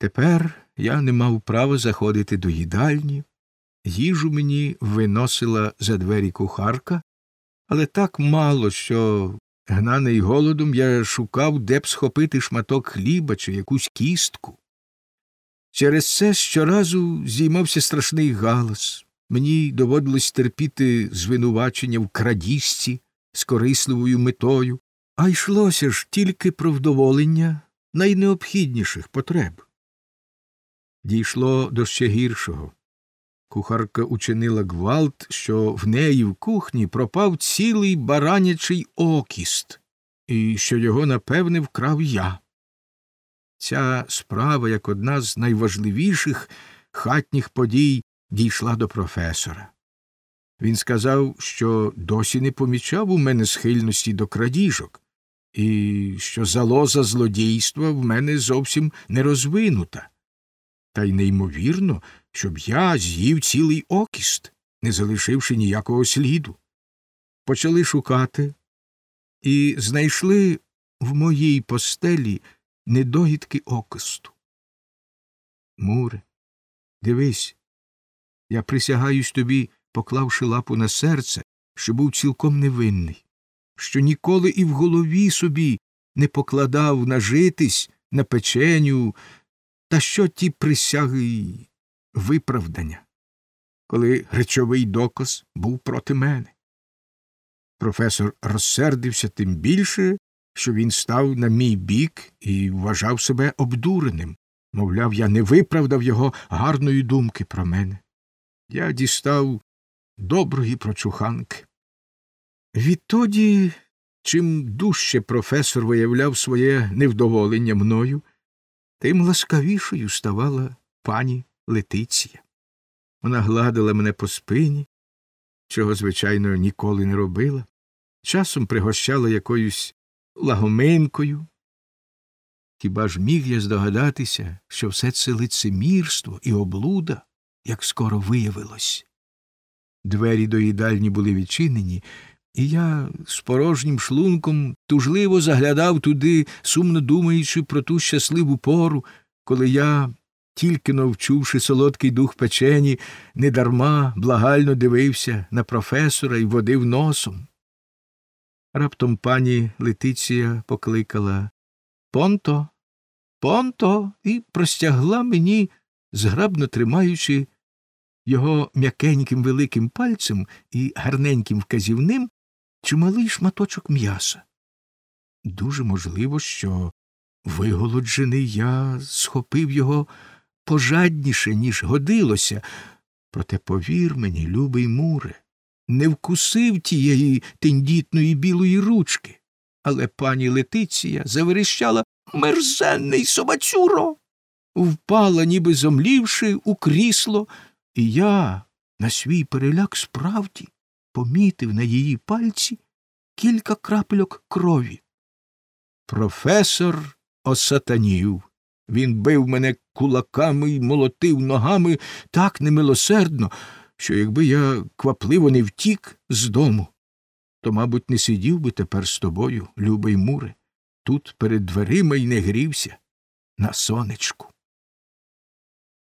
Тепер я не мав права заходити до їдальні. Їжу мені виносила за двері кухарка, але так мало, що, гнаний голодом, я шукав, де б схопити шматок хліба чи якусь кістку. Через це щоразу зіймався страшний галас. Мені доводилось терпіти звинувачення в крадіжці з корисливою метою, а йшлося ж тільки про вдоволення найнеобхідніших потреб. Дійшло до ще гіршого. Кухарка учинила гвалт, що в неї в кухні пропав цілий баранячий окіст, і що його, напевне, вкрав я. Ця справа, як одна з найважливіших хатніх подій, дійшла до професора. Він сказав, що досі не помічав у мене схильності до крадіжок, і що залоза злодійства в мене зовсім не розвинута. Та й неймовірно, щоб я з'їв цілий окіст, не залишивши ніякого сліду. Почали шукати і знайшли в моїй постелі недогідки окисту. Муре, дивись, я присягаюсь тобі, поклавши лапу на серце, що був цілком невинний, що ніколи і в голові собі не покладав нажитись на печеню, та що ті присяги й виправдання, коли речовий доказ був проти мене. Професор розсердився тим більше, що він став на мій бік і вважав себе обдуреним, мовляв, я не виправдав його гарної думки про мене. Я дістав доброї прочуханки. Відтоді, чим дужче професор виявляв своє невдоволення мною, тим ласкавішою ставала пані Летиція. Вона гладила мене по спині, чого, звичайно, ніколи не робила, часом пригощала якоюсь лагоминкою. Хіба ж міг я здогадатися, що все це лицемірство і облуда, як скоро виявилось? Двері до їдальні були відчинені, і я з порожнім шлунком тужливо заглядав туди, сумно думаючи про ту щасливу пору, коли я, тільки навчувши солодкий дух печені, недарма благально дивився на професора і водив носом. Раптом пані Летиція покликала Понто, понто, і простягла мені, зграбно тримаючи його м'якеньким великим пальцем і гарненьким вказівним чималий шматочок м'яса. Дуже можливо, що виголоджений я схопив його пожадніше, ніж годилося, проте повір мені, любий муре, не вкусив тієї тендітної білої ручки. Але пані Летиція заверещала мерзенний собацюро, впала, ніби зомлівши, у крісло, і я, на свій переляк справді, помітив на її пальці кілька крапельок крові. Професор осатанів. Він бив мене кулаками й молотив ногами так немилосердно, що якби я квапливо не втік з дому, то, мабуть, не сидів би тепер з тобою, любий муре, тут перед дверима й не грівся на сонечку.